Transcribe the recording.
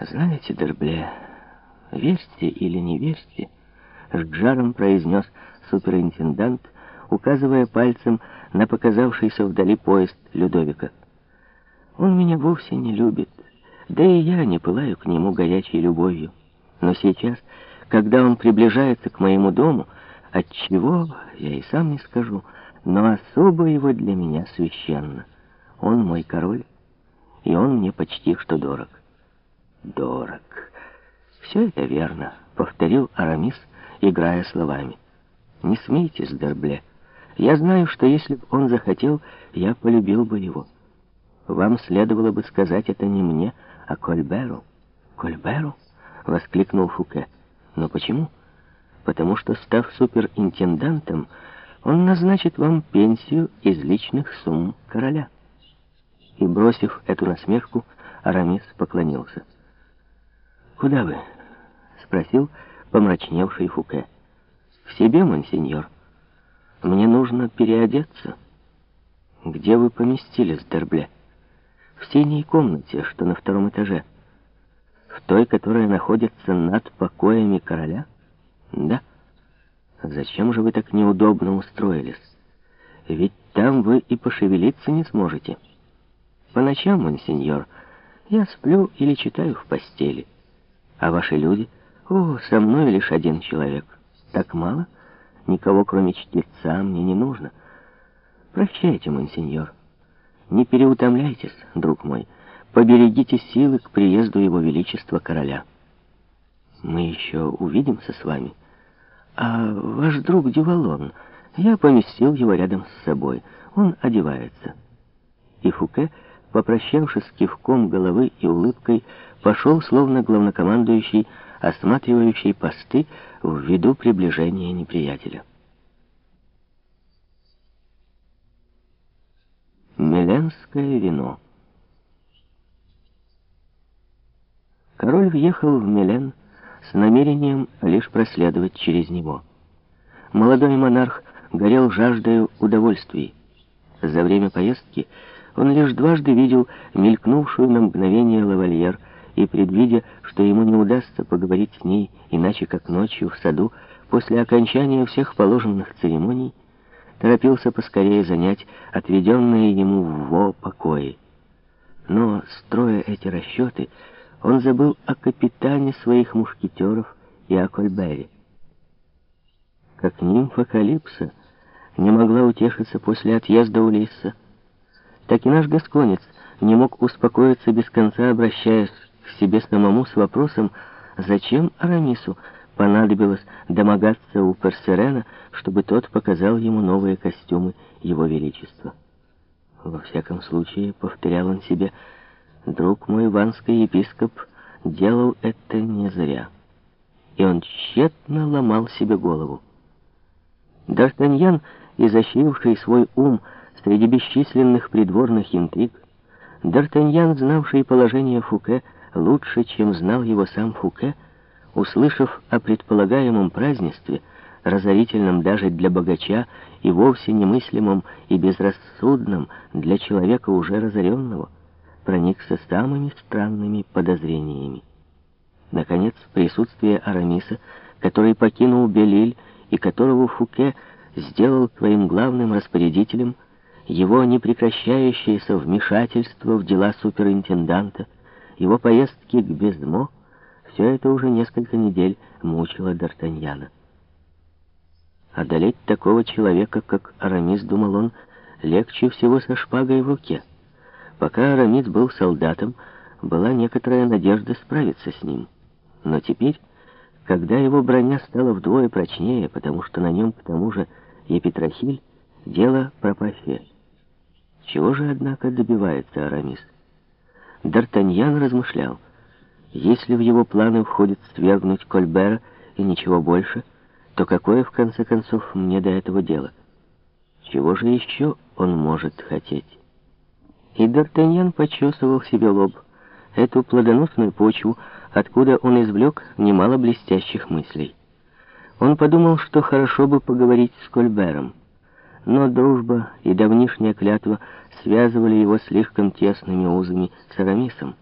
Знаете, Дербле, верьте или не верьте, с жаром произнес суперинтендант, указывая пальцем на показавшийся вдали поезд Людовика. Он меня вовсе не любит, да и я не пылаю к нему горячей любовью. Но сейчас, когда он приближается к моему дому, от чего я и сам не скажу, но особо его для меня священно. Он мой король, и он мне почти что дорог. Дорог. Все это верно, повторил Арамис, играя словами. Не смейтесь, Дербле. Я знаю, что если бы он захотел, я полюбил бы его. Вам следовало бы сказать это не мне, а Кольберу. Кольберу? Воскликнул Фуке. Но почему? Потому что, став суперинтендантом, он назначит вам пенсию из личных сумм короля. И, бросив эту насмешку, Арамис поклонился. «Куда вы?» — спросил помрачневший Фуке. «В себе, монсеньор. Мне нужно переодеться». «Где вы поместились, Дербле?» «В синей комнате, что на втором этаже». «В той, которая находится над покоями короля?» «Да». «Зачем же вы так неудобно устроились? Ведь там вы и пошевелиться не сможете». По ночам, монсеньор, я сплю или читаю в постели. А ваши люди? О, со мной лишь один человек. Так мало? Никого, кроме чтеца, мне не нужно. Прощайте, монсеньор. Не переутомляйтесь, друг мой. Поберегите силы к приезду его величества короля. Мы еще увидимся с вами. А ваш друг Дювалон, я поместил его рядом с собой. Он одевается. И Фуке попрощавшись кивком головы и улыбкой, пошел, словно главнокомандующий, осматривающий посты в виду приближения неприятеля. Меленское вино Король въехал в Мелен с намерением лишь проследовать через него. Молодой монарх горел жаждою удовольствий. За время поездки он лишь дважды видел мелькнувшую на мгновение лавальер, и, предвидя, что ему не удастся поговорить с ней иначе как ночью в саду, после окончания всех положенных церемоний, торопился поскорее занять отведенные ему в Во покои. Но, строя эти расчеты, он забыл о капитане своих мушкетеров и о Кольбере. Как нимфа Калипсо не могла утешиться после отъезда Улисса, так и наш гасконец не мог успокоиться без конца, обращаясь к себе самому с вопросом, зачем Арамису понадобилось домогаться у Персерена, чтобы тот показал ему новые костюмы его величества. Во всяком случае, повторял он себе, друг мой ванский епископ делал это не зря. И он тщетно ломал себе голову. Д'Артаньян, изощривший свой ум, Среди бесчисленных придворных интриг Д'Артаньян, знавший положение Фуке лучше, чем знал его сам Фуке, услышав о предполагаемом празднестве, разорительном даже для богача и вовсе немыслимом и безрассудном для человека уже разоренного, проникся самыми странными подозрениями. Наконец, присутствие Арамиса, который покинул Белиль и которого Фуке сделал своим главным распорядителем, его непрекращающееся вмешательство в дела суперинтенданта, его поездки к Безмо, все это уже несколько недель мучило Д'Артаньяна. Одолеть такого человека, как Арамис, думал он, легче всего со шпагой в руке. Пока Арамис был солдатом, была некоторая надежда справиться с ним. Но теперь, когда его броня стала вдвое прочнее, потому что на нем, к тому же, епитрахиль, дело пропафе. Чего же, однако, добивается Арамис? Д'Артаньян размышлял. Если в его планы входит свергнуть Кольбера и ничего больше, то какое, в конце концов, мне до этого дело? Чего же еще он может хотеть? И Д'Артаньян почесывал себе лоб, эту плодоносную почву, откуда он извлек немало блестящих мыслей. Он подумал, что хорошо бы поговорить с Кольбером. Но дружба и давнишняя клятва связывали его слишком тесными узами с Арамисом.